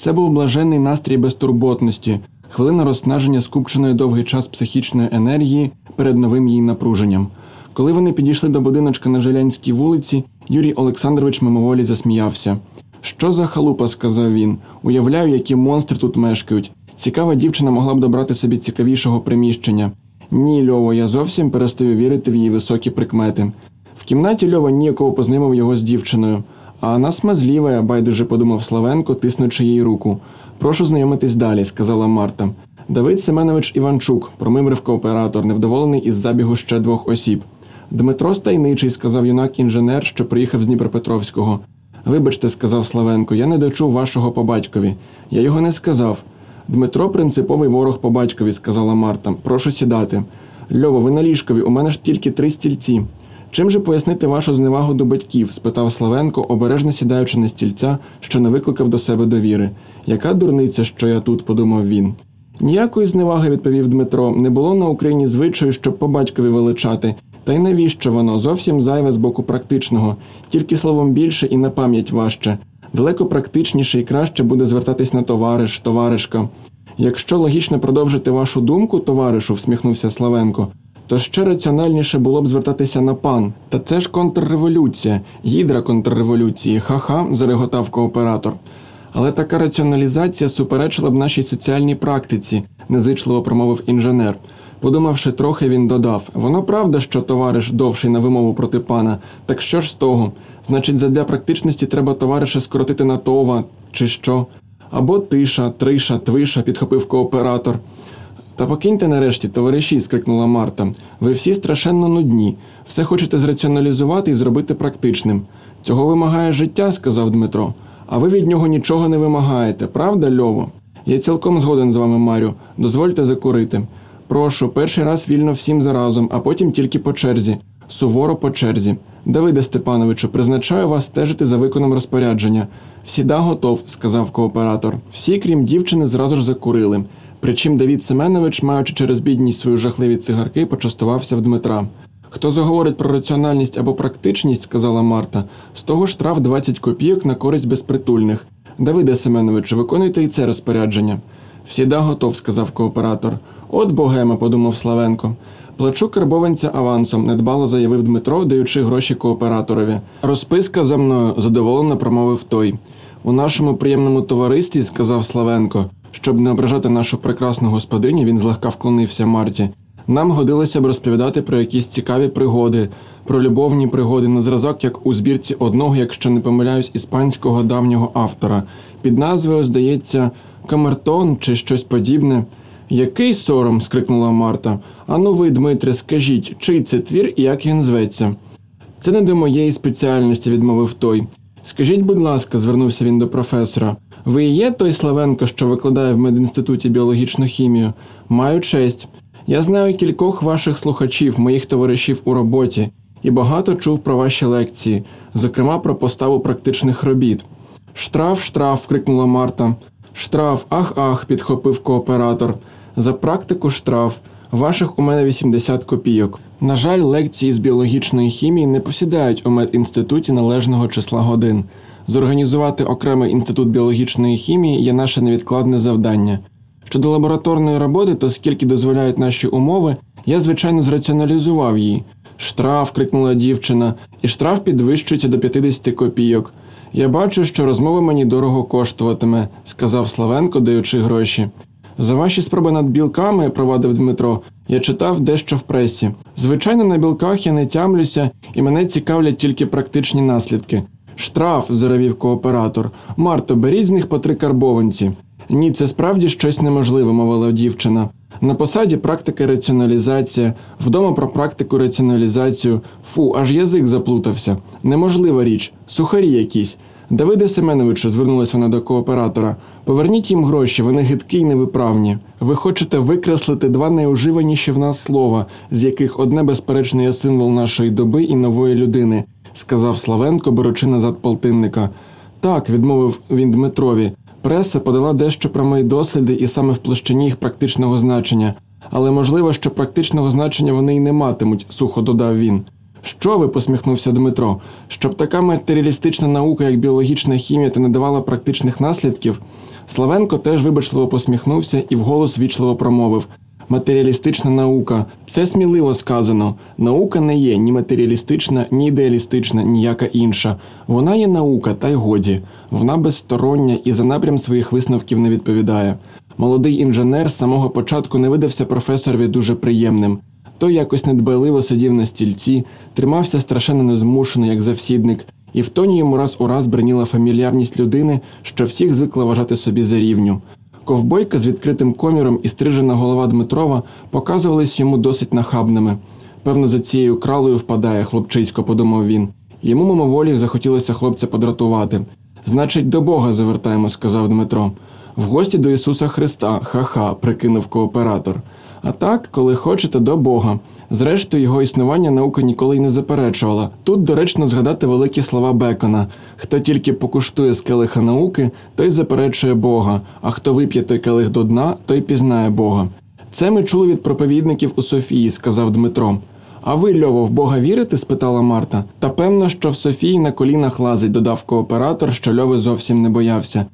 Це був блаженний настрій безтурботності, хвилина розснаження скупченої довгий час психічної енергії перед новим її напруженням. Коли вони підійшли до будиночка на Жилянській вулиці, Юрій Олександрович мимоволі засміявся. Що за халупа, сказав він. Уявляю, які монстри тут мешкають. Цікава дівчина могла б добрати собі цікавішого приміщення. Ні, Льово, я зовсім перестаю вірити в її високі прикмети. В кімнаті Льова ніякого познайомив його з дівчиною. А вона смазліва, байдуже подумав Славенко, тиснучи їй руку. Прошу знайомитись далі, сказала Марта. Давид Семенович Іванчук, промимрив кооператор, невдоволений із забігу ще двох осіб. Дмитро Стайничий, сказав юнак інженер, що приїхав з Дніпропетровського. Вибачте, сказав Славенко, я не дочув вашого по батькові. Я його не сказав. Дмитро принциповий ворог по батькові, сказала Марта. Прошу сідати. Льово, ви на ліжкові, у мене ж тільки три стільці. Чим же пояснити вашу зневагу до батьків? спитав Славенко, обережно сідаючи на стільця, що не викликав до себе довіри. Яка дурниця, що я тут, подумав він. Ніякої зневаги, відповів Дмитро, не було на Україні звичаю, щоб по батькові величати. Та й навіщо воно? Зовсім зайве з боку практичного, тільки словом більше і на пам'ять важче. Далеко практичніше і краще буде звертатись на товариш, товаришка. Якщо логічно продовжити вашу думку, товаришу, всміхнувся Славенко, то ще раціональніше було б звертатися на пан. Та це ж контрреволюція, гідра контрреволюції, ха-ха, зареготав кооператор. Але така раціоналізація суперечила б нашій соціальній практиці, незичливо промовив інженер. Подумавши трохи, він додав: воно правда, що товариш довший на вимову проти пана, так що ж з того? Значить, задля практичності треба товариша скоротити на това, чи що? Або тиша, триша, твиша, підхопив кооператор. Та покиньте нарешті, товариші, скрикнула Марта. Ви всі страшенно нудні. Все хочете зраціоналізувати і зробити практичним. Цього вимагає життя, сказав Дмитро. А ви від нього нічого не вимагаєте, правда, Льово? Я цілком згоден з вами, Марю. Дозвольте закурити. Прошу, перший раз вільно всім заразом, а потім тільки по черзі. Суворо по черзі. Давиде Степановичу, призначаю вас стежити за виконом розпорядження. Всіда готов, сказав кооператор. Всі, крім дівчини, зразу ж закурили. Причим Давід Семенович, маючи через бідність свої жахливі цигарки, почастувався в Дмитра. Хто заговорить про раціональність або практичність, сказала Марта, з того штраф 20 копійок на користь безпритульних. Давиде Семеновичу, виконуйте і це розпорядження. Всіда готов, сказав кооператор. От богема, подумав Славенко. Плачу карбованця авансом, недбало заявив Дмитро, даючи гроші кооператорові. Розписка за мною, задоволено промовив той. У нашому приємному товаристві, сказав Славенко, щоб не ображати нашу прекрасну господиню, він злегка вклонився Марті. Нам годилося б розповідати про якісь цікаві пригоди, про любовні пригоди на зразок, як у збірці одного, якщо не помиляюсь, іспанського давнього автора. Під назвою, здається, Камертон чи щось подібне. Який сором? скрикнула Марта. Ану ви, Дмитре, скажіть, чий це твір і як він зветься? Це не до моєї спеціальності, відмовив той. Скажіть, будь ласка, звернувся він до професора. Ви є той Славенко, що викладає в медінституті біологічну хімію? Маю честь. Я знаю кількох ваших слухачів, моїх товаришів у роботі, і багато чув про ваші лекції, зокрема про поставу практичних робіт. Штраф, штраф. крикнула Марта. Штраф, ах, ах, підхопив кооператор. За практику штраф. Ваших у мене 80 копійок. На жаль, лекції з біологічної хімії не посідають у медінституті належного числа годин. Зорганізувати окремий інститут біологічної хімії є наше невідкладне завдання. Щодо лабораторної роботи, то скільки дозволяють наші умови, я, звичайно, зраціоналізував її. Штраф, крикнула дівчина, і штраф підвищується до 50 копійок. Я бачу, що розмова мені дорого коштуватиме, сказав Славенко, даючи гроші. За ваші спроби над білками, провадив Дмитро, я читав дещо в пресі. Звичайно, на білках я не тямлюся, і мене цікавлять тільки практичні наслідки. Штраф, заревів кооператор. Марто, беріть з них по три карбованці. Ні, це справді щось неможливе, мовила дівчина. На посаді практика раціоналізація, вдома про практику раціоналізацію. Фу, аж язик заплутався. Неможлива річ, сухарі якісь. Давиде Семеновичу, звернулася вона до кооператора. Поверніть їм гроші, вони гидкі й невиправні. Ви хочете викреслити два найуживаніші в нас слова, з яких одне безперечно є символ нашої доби і нової людини, сказав Славенко, беручи назад полтинника. Так, відмовив він Дмитрові. Преса подала дещо про мої досліди і саме в площині їх практичного значення, але можливо, що практичного значення вони й не матимуть, сухо додав він. Що ви? посміхнувся Дмитро. Щоб така матеріалістична наука, як біологічна хімія, та не давала практичних наслідків? Славенко теж вибачливо посміхнувся і вголос вічливо промовив: Матеріалістична наука це сміливо сказано. Наука не є ні матеріалістична, ні ідеалістична, ніяка інша. Вона є наука, та й годі. Вона безстороння і за напрям своїх висновків не відповідає. Молодий інженер з самого початку не видався професорові дуже приємним. Той якось недбайливо сидів на стільці, тримався страшенно незмушено, як завсідник, і в тоні йому раз у раз бриніла фамільярність людини, що всіх звикла вважати собі за рівню. Ковбойка з відкритим коміром і стрижена голова Дмитрова показувались йому досить нахабними. Певно, за цією кралою впадає хлопчисько, подумав він. Йому мимоволі захотілося хлопця подратувати. Значить, до Бога завертаємо, сказав Дмитро. В гості до Ісуса Христа, ха-ха, прикинув кооператор. А так, коли хочете, до Бога. Зрештою, його існування наука ніколи й не заперечувала. Тут доречно згадати великі слова Бекона: хто тільки покуштує з келиха науки, той заперечує Бога, а хто вип'є той келих до дна, той пізнає Бога. Це ми чули від проповідників у Софії, сказав Дмитро. А ви, Льово, в Бога вірите? спитала Марта. Та певно, що в Софії на колінах лазить, додав кооператор, що Льови зовсім не боявся.